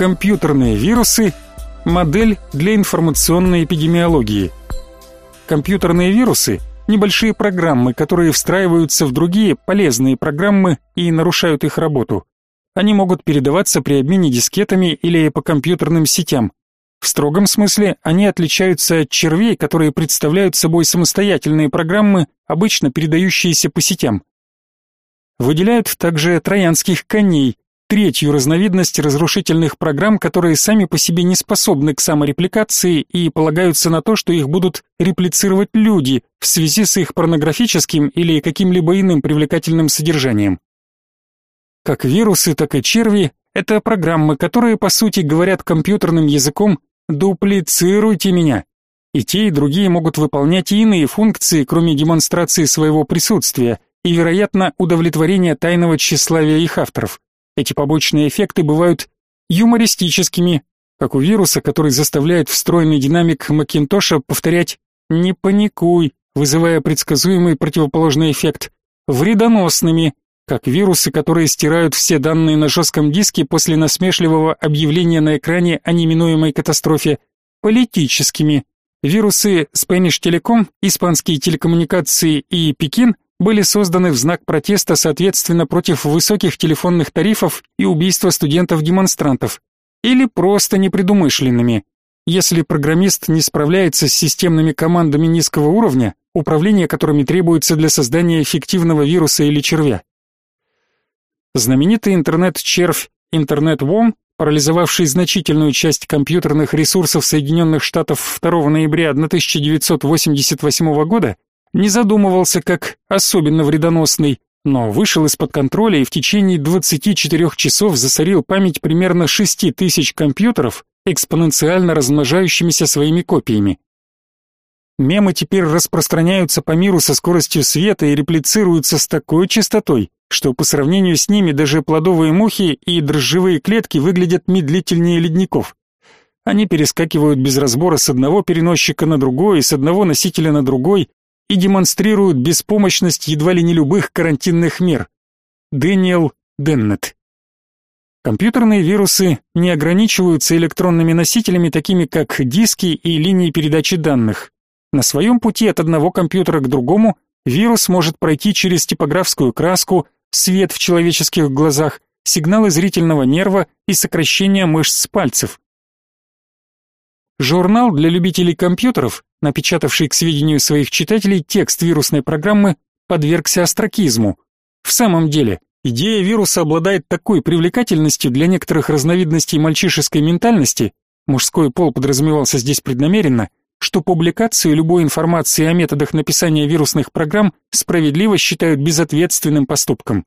Компьютерные вирусы – модель для информационной эпидемиологии. Компьютерные вирусы – небольшие программы, которые встраиваются в другие полезные программы и нарушают их работу. Они могут передаваться при обмене дискетами или по компьютерным сетям. В строгом смысле они отличаются от червей, которые представляют собой самостоятельные программы, обычно передающиеся по сетям. Выделяют также троянских коней, третью разновидность разрушительных программ, которые сами по себе не способны к саморепликации и полагаются на то, что их будут реплицировать люди в связи с их порнографическим или каким-либо иным привлекательным содержанием. Как вирусы, так и черви — это программы, которые, по сути, говорят компьютерным языком «дуплицируйте меня». И те, и другие могут выполнять и иные функции, кроме демонстрации своего присутствия и, вероятно, удовлетворения тайного тщеславия их авторов. Эти побочные эффекты бывают юмористическими, как у вируса, который заставляет встроенный динамик Макинтоша повторять «не паникуй», вызывая предсказуемый противоположный эффект, вредоносными, как вирусы, которые стирают все данные на жестком диске после насмешливого объявления на экране о неминуемой катастрофе, политическими. Вирусы Spanish Telecom, испанские телекоммуникации и Пекин – были созданы в знак протеста, соответственно, против высоких телефонных тарифов и убийства студентов-демонстрантов, или просто непредумышленными. Если программист не справляется с системными командами низкого уровня, управление которыми требуется для создания эффективного вируса или червя. Знаменитый интернет-червь интернет-вом, парализовавший значительную часть компьютерных ресурсов Соединенных Штатов 2 ноября 1988 года, не задумывался как особенно вредоносный, но вышел из-под контроля и в течение 24 часов засорил память примерно 6 тысяч компьютеров, экспоненциально размножающимися своими копиями. Мемы теперь распространяются по миру со скоростью света и реплицируются с такой частотой, что по сравнению с ними даже плодовые мухи и дрожжевые клетки выглядят медлительнее ледников. Они перескакивают без разбора с одного переносчика на другой, с одного носителя на другой, и демонстрируют беспомощность едва ли не любых карантинных мер. Дэниел Деннет. Компьютерные вирусы не ограничиваются электронными носителями, такими как диски и линии передачи данных. На своем пути от одного компьютера к другому вирус может пройти через типографскую краску, свет в человеческих глазах, сигналы зрительного нерва и сокращение мышц пальцев. Журнал для любителей компьютеров, напечатавший к сведению своих читателей текст вирусной программы, подвергся остракизму. В самом деле, идея вируса обладает такой привлекательностью для некоторых разновидностей мальчишеской ментальности, мужской пол подразумевался здесь преднамеренно, что публикацию любой информации о методах написания вирусных программ справедливо считают безответственным поступком.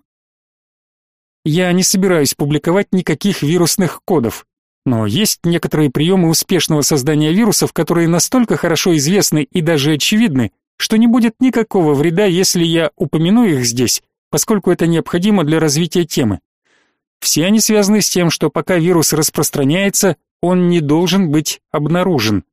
Я не собираюсь публиковать никаких вирусных кодов, но есть некоторые приемы успешного создания вирусов, которые настолько хорошо известны и даже очевидны, что не будет никакого вреда, если я упомяну их здесь, поскольку это необходимо для развития темы. Все они связаны с тем, что пока вирус распространяется, он не должен быть обнаружен.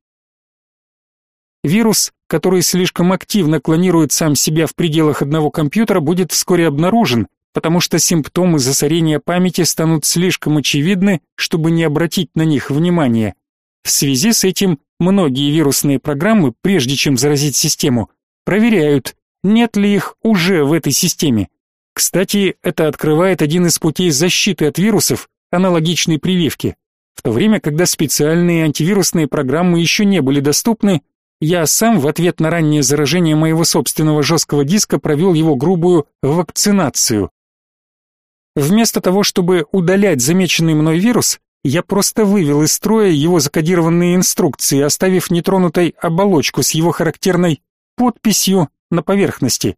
Вирус, который слишком активно клонирует сам себя в пределах одного компьютера, будет вскоре обнаружен, потому что симптомы засорения памяти станут слишком очевидны, чтобы не обратить на них внимания. В связи с этим многие вирусные программы, прежде чем заразить систему, проверяют, нет ли их уже в этой системе. Кстати, это открывает один из путей защиты от вирусов, аналогичной прививке. В то время, когда специальные антивирусные программы еще не были доступны, я сам в ответ на раннее заражение моего собственного жесткого диска провел его грубую вакцинацию. Вместо того, чтобы удалять замеченный мной вирус, я просто вывел из строя его закодированные инструкции, оставив нетронутой оболочку с его характерной подписью на поверхности.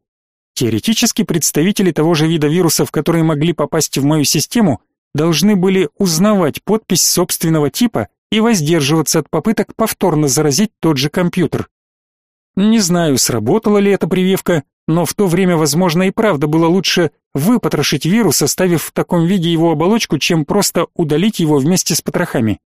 Теоретически представители того же вида вирусов, которые могли попасть в мою систему, должны были узнавать подпись собственного типа и воздерживаться от попыток повторно заразить тот же компьютер. Не знаю, сработала ли эта прививка, но в то время, возможно, и правда было лучше выпотрошить вирус, оставив в таком виде его оболочку, чем просто удалить его вместе с потрохами.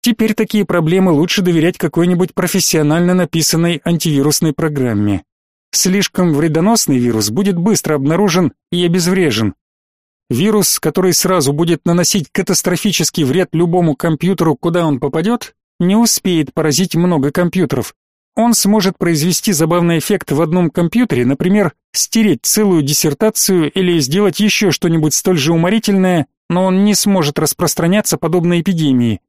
Теперь такие проблемы лучше доверять какой-нибудь профессионально написанной антивирусной программе. Слишком вредоносный вирус будет быстро обнаружен и обезврежен. Вирус, который сразу будет наносить катастрофический вред любому компьютеру, куда он попадет, не успеет поразить много компьютеров. Он сможет произвести забавный эффект в одном компьютере, например, стереть целую диссертацию или сделать еще что-нибудь столь же уморительное, но он не сможет распространяться подобно эпидемии.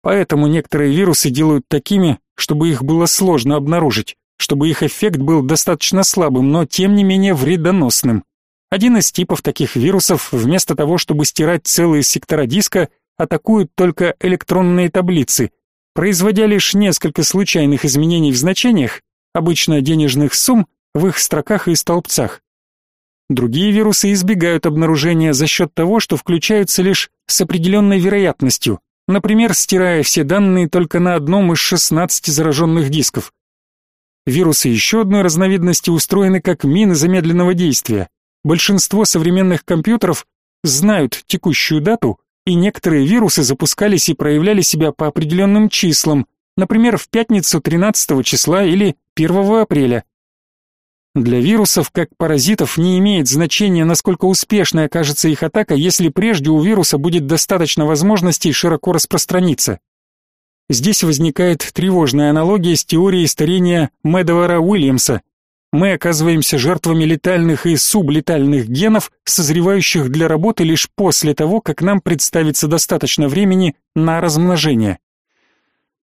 Поэтому некоторые вирусы делают такими, чтобы их было сложно обнаружить, чтобы их эффект был достаточно слабым, но тем не менее вредоносным. Один из типов таких вирусов, вместо того, чтобы стирать целые сектора диска, атакуют только электронные таблицы, производя лишь несколько случайных изменений в значениях, обычно денежных сумм, в их строках и столбцах. Другие вирусы избегают обнаружения за счет того, что включаются лишь с определенной вероятностью, например, стирая все данные только на одном из 16 зараженных дисков. Вирусы еще одной разновидности устроены как мины замедленного действия. Большинство современных компьютеров знают текущую дату, и некоторые вирусы запускались и проявляли себя по определенным числам, например, в пятницу 13 числа или 1 апреля. Для вирусов, как паразитов, не имеет значения, насколько успешной окажется их атака, если прежде у вируса будет достаточно возможностей широко распространиться. Здесь возникает тревожная аналогия с теорией старения Медовара Уильямса, мы оказываемся жертвами летальных и сублетальных генов, созревающих для работы лишь после того, как нам представится достаточно времени на размножение.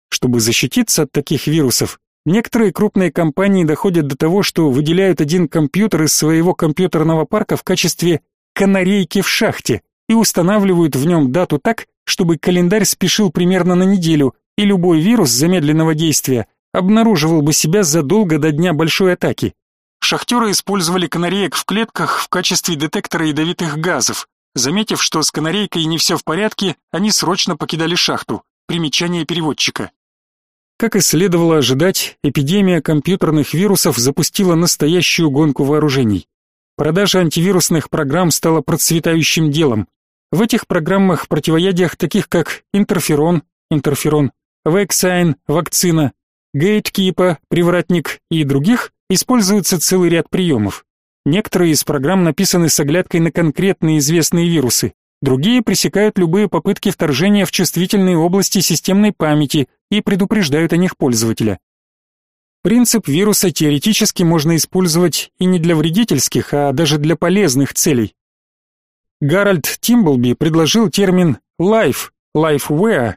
Чтобы защититься от таких вирусов, некоторые крупные компании доходят до того, что выделяют один компьютер из своего компьютерного парка в качестве канарейки в шахте и устанавливают в нем дату так, чтобы календарь спешил примерно на неделю, и любой вирус замедленного действия обнаруживал бы себя задолго до дня большой атаки. Шахтеры использовали канареек в клетках в качестве детектора ядовитых газов. Заметив, что с канарейкой не все в порядке, они срочно покидали шахту. Примечание переводчика. Как и следовало ожидать, эпидемия компьютерных вирусов запустила настоящую гонку вооружений. Продажа антивирусных программ стала процветающим делом. В этих программах противоядиях таких как интерферон, интерферон, вексайн, вакцина, гейткипа, привратник и других используется целый ряд приемов. Некоторые из программ написаны с оглядкой на конкретные известные вирусы, другие пресекают любые попытки вторжения в чувствительные области системной памяти и предупреждают о них пользователя. Принцип вируса теоретически можно использовать и не для вредительских, а даже для полезных целей. Гарольд Тимблби предложил термин life, lifeware,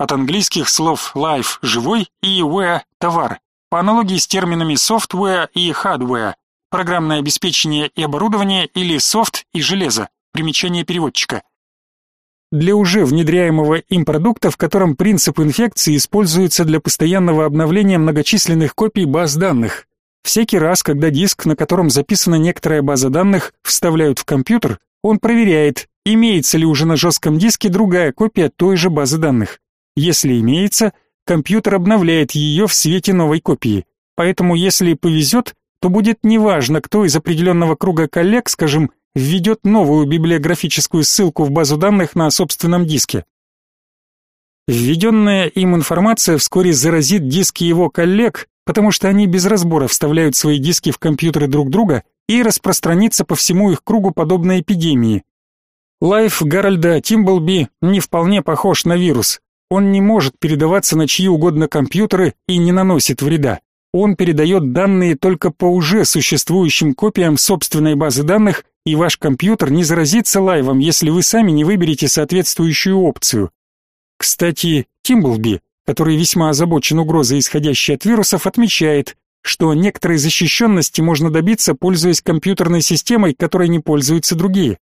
от английских слов life – живой и ware – товар, по аналогии с терминами software и hardware, программное обеспечение и оборудование или софт и железо, примечание переводчика. Для уже внедряемого им продукта, в котором принцип инфекции используется для постоянного обновления многочисленных копий баз данных. Всякий раз, когда диск, на котором записана некоторая база данных, вставляют в компьютер, он проверяет, имеется ли уже на жестком диске другая копия той же базы данных. Если имеется, компьютер обновляет ее в свете новой копии. Поэтому если повезет, то будет неважно, кто из определенного круга коллег, скажем, введет новую библиографическую ссылку в базу данных на собственном диске. Введенная им информация вскоре заразит диски его коллег, потому что они без разбора вставляют свои диски в компьютеры друг друга и распространится по всему их кругу подобно эпидемии. Лайв Гарольда Тимблби не вполне похож на вирус. Он не может передаваться на чьи угодно компьютеры и не наносит вреда. Он передает данные только по уже существующим копиям собственной базы данных, и ваш компьютер не заразится лайвом, если вы сами не выберете соответствующую опцию. Кстати, Тимблби, который весьма озабочен угрозой, исходящей от вирусов, отмечает, что некоторой защищенности можно добиться, пользуясь компьютерной системой, которой не пользуются другие.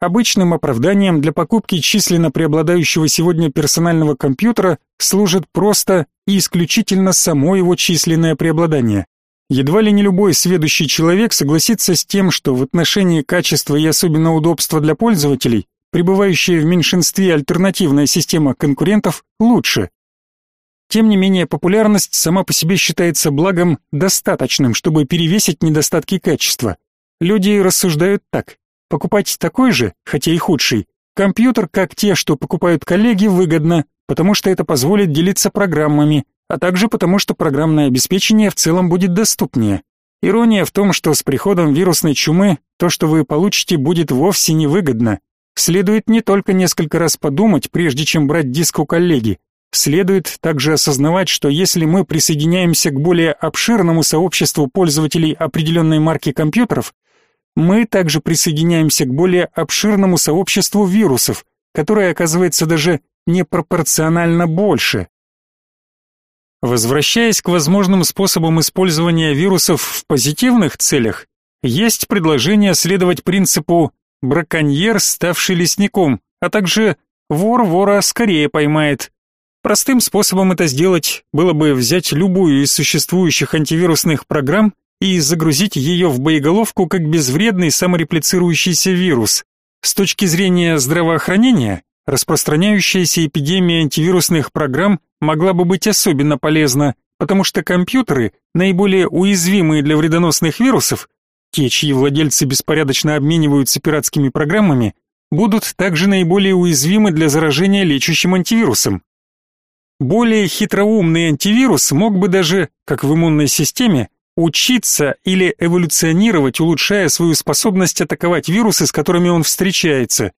Обычным оправданием для покупки численно преобладающего сегодня персонального компьютера служит просто и исключительно само его численное преобладание. Едва ли не любой сведущий человек согласится с тем, что в отношении качества и особенно удобства для пользователей пребывающая в меньшинстве альтернативная система конкурентов лучше. Тем не менее, популярность сама по себе считается благом достаточным, чтобы перевесить недостатки качества. Люди рассуждают так: Покупать такой же, хотя и худший, компьютер, как те, что покупают коллеги, выгодно, потому что это позволит делиться программами, а также потому что программное обеспечение в целом будет доступнее. Ирония в том, что с приходом вирусной чумы то, что вы получите, будет вовсе невыгодно. Следует не только несколько раз подумать, прежде чем брать диск у коллеги. Следует также осознавать, что если мы присоединяемся к более обширному сообществу пользователей определенной марки компьютеров, мы также присоединяемся к более обширному сообществу вирусов, которое оказывается даже непропорционально больше. Возвращаясь к возможным способам использования вирусов в позитивных целях, есть предложение следовать принципу «браконьер, ставший лесником», а также «вор вора скорее поймает». Простым способом это сделать было бы взять любую из существующих антивирусных программ и загрузить ее в боеголовку как безвредный самореплицирующийся вирус. С точки зрения здравоохранения, распространяющаяся эпидемия антивирусных программ могла бы быть особенно полезна, потому что компьютеры, наиболее уязвимые для вредоносных вирусов, те, чьи владельцы беспорядочно обмениваются пиратскими программами, будут также наиболее уязвимы для заражения лечащим антивирусом. Более хитроумный антивирус мог бы даже, как в иммунной системе, учиться или эволюционировать, улучшая свою способность атаковать вирусы, с которыми он встречается.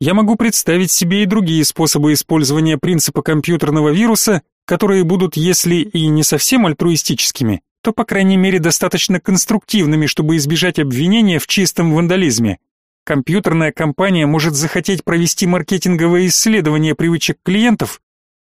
Я могу представить себе и другие способы использования принципа компьютерного вируса, которые будут, если и не совсем альтруистическими, то, по крайней мере, достаточно конструктивными, чтобы избежать обвинения в чистом вандализме. Компьютерная компания может захотеть провести маркетинговое исследование привычек клиентов,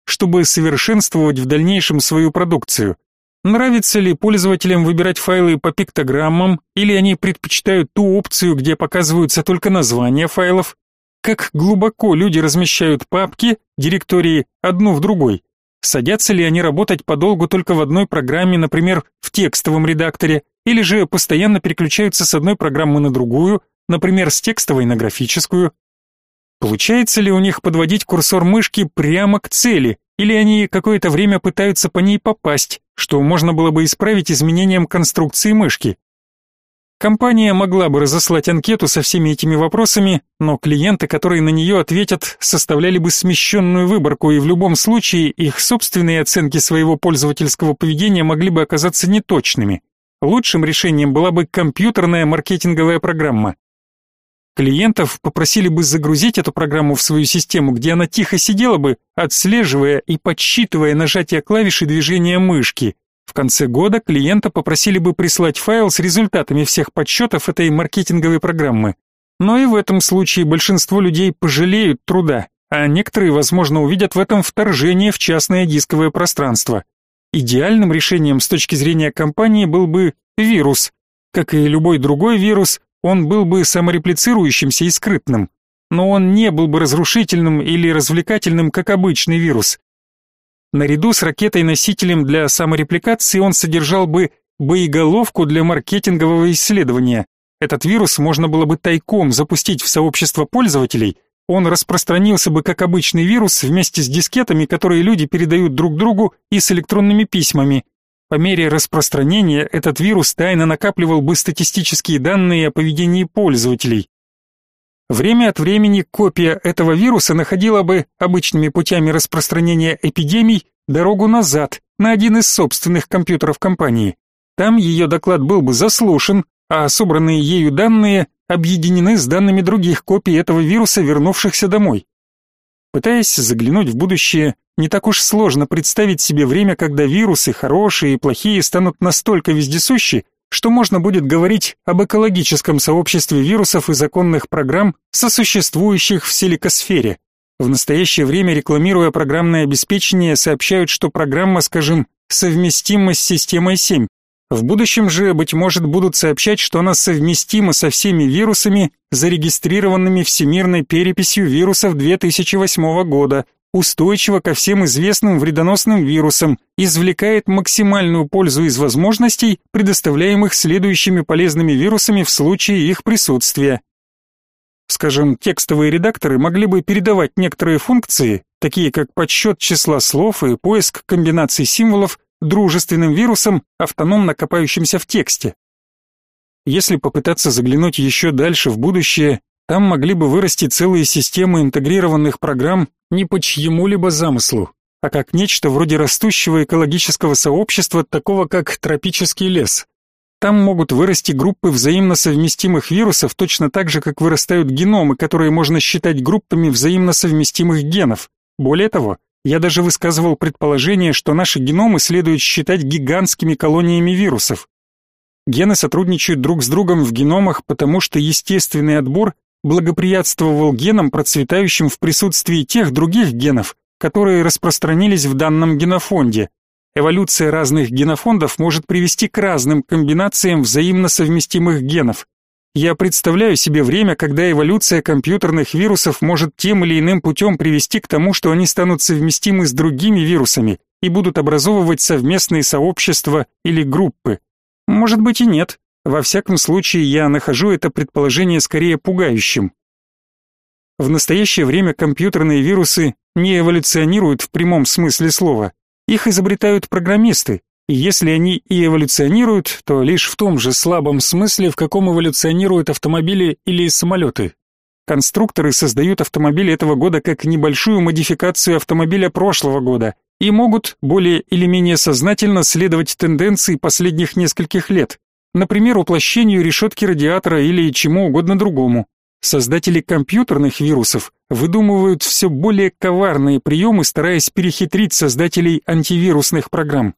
чтобы совершенствовать в дальнейшем свою продукцию. Нравится ли пользователям выбирать файлы по пиктограммам, или они предпочитают ту опцию, где показываются только названия файлов? Как глубоко люди размещают папки, директории одну в другой? Садятся ли они работать подолгу только в одной программе, например, в текстовом редакторе, или же постоянно переключаются с одной программы на другую, например, с текстовой на графическую? Получается ли у них подводить курсор мышки прямо к цели, или они какое-то время пытаются по ней попасть, что можно было бы исправить изменением конструкции мышки? Компания могла бы разослать анкету со всеми этими вопросами, но клиенты, которые на нее ответят, составляли бы смещенную выборку, и в любом случае их собственные оценки своего пользовательского поведения могли бы оказаться неточными. Лучшим решением была бы компьютерная маркетинговая программа. Клиентов попросили бы загрузить эту программу в свою систему, где она тихо сидела бы, отслеживая и подсчитывая нажатия клавиш и движения мышки. В конце года клиента попросили бы прислать файл с результатами всех подсчетов этой маркетинговой программы. Но и в этом случае большинство людей пожалеют труда, а некоторые, возможно, увидят в этом вторжение в частное дисковое пространство. Идеальным решением с точки зрения компании был бы вирус. Как и любой другой вирус, он был бы самореплицирующимся и скрытным, но он не был бы разрушительным или развлекательным, как обычный вирус. Наряду с ракетой-носителем для саморепликации он содержал бы боеголовку для маркетингового исследования. Этот вирус можно было бы тайком запустить в сообщество пользователей, он распространился бы как обычный вирус вместе с дискетами, которые люди передают друг другу, и с электронными письмами. По мере распространения этот вирус тайно накапливал бы статистические данные о поведении пользователей. Время от времени копия этого вируса находила бы обычными путями распространения эпидемий дорогу назад на один из собственных компьютеров компании. Там ее доклад был бы заслушан, а собранные ею данные объединены с данными других копий этого вируса, вернувшихся домой. Пытаясь заглянуть в будущее, не так уж сложно представить себе время, когда вирусы, хорошие и плохие, станут настолько вездесущи, что можно будет говорить об экологическом сообществе вирусов и законных программ, сосуществующих в силикосфере. В настоящее время, рекламируя программное обеспечение, сообщают, что программа, скажем, совместима с системой 7, в будущем же, быть может, будут сообщать, что она совместима со всеми вирусами, зарегистрированными Всемирной переписью вирусов 2008 года, устойчива ко всем известным вредоносным вирусам, извлекает максимальную пользу из возможностей, предоставляемых следующими полезными вирусами в случае их присутствия. Скажем, текстовые редакторы могли бы передавать некоторые функции, такие как подсчет числа слов и поиск комбинаций символов, дружественным вирусом, автономно копающимся в тексте. Если попытаться заглянуть еще дальше в будущее, там могли бы вырасти целые системы интегрированных программ не по чьему-либо замыслу, а как нечто вроде растущего экологического сообщества, такого как тропический лес. Там могут вырасти группы взаимно совместимых вирусов точно так же, как вырастают геномы, которые можно считать группами взаимно совместимых генов. Более того, я даже высказывал предположение, что наши геномы следует считать гигантскими колониями вирусов. Гены сотрудничают друг с другом в геномах, потому что естественный отбор благоприятствовал генам, процветающим в присутствии тех других генов, которые распространились в данном генофонде. Эволюция разных генофондов может привести к разным комбинациям взаимно совместимых генов. Я представляю себе время, когда эволюция компьютерных вирусов может тем или иным путем привести к тому, что они станут совместимы с другими вирусами и будут образовывать совместные сообщества или группы. Может быть и нет. Во всяком случае, я нахожу это предположение скорее пугающим. В настоящее время компьютерные вирусы не эволюционируют в прямом смысле слова. Их изобретают программисты, и если они и эволюционируют, то лишь в том же слабом смысле, в каком эволюционируют автомобили или самолеты. Конструкторы создают автомобили этого года как небольшую модификацию автомобиля прошлого года и могут более или менее сознательно следовать тенденции последних нескольких лет, например, уплощению решетки радиатора или чему угодно другому. Создатели компьютерных вирусов выдумывают все более коварные приемы, стараясь перехитрить создателей антивирусных программ.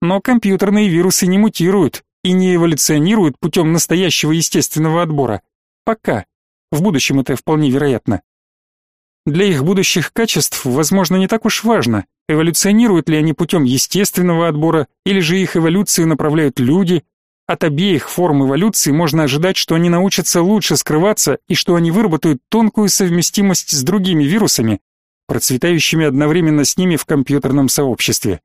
Но компьютерные вирусы не мутируют и не эволюционируют путем настоящего естественного отбора. Пока. В будущем это вполне вероятно. Для их будущих качеств, возможно, не так уж важно, эволюционируют ли они путем естественного отбора или же их эволюцию направляют люди, от обеих форм эволюции можно ожидать, что они научатся лучше скрываться и что они выработают тонкую совместимость с другими вирусами, процветающими одновременно с ними в компьютерном сообществе.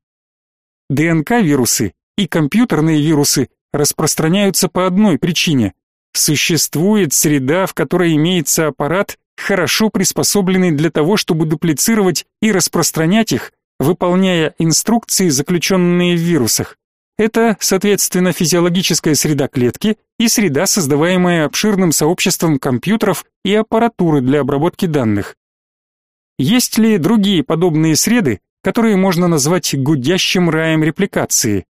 ДНК-вирусы и компьютерные вирусы распространяются по одной причине. Существует среда, в которой имеется аппарат, хорошо приспособленный для того, чтобы дуплицировать и распространять их, выполняя инструкции, заключенные в вирусах. Это, соответственно, физиологическая среда клетки и среда, создаваемая обширным сообществом компьютеров и аппаратуры для обработки данных. Есть ли другие подобные среды, которые можно назвать гудящим раем репликации?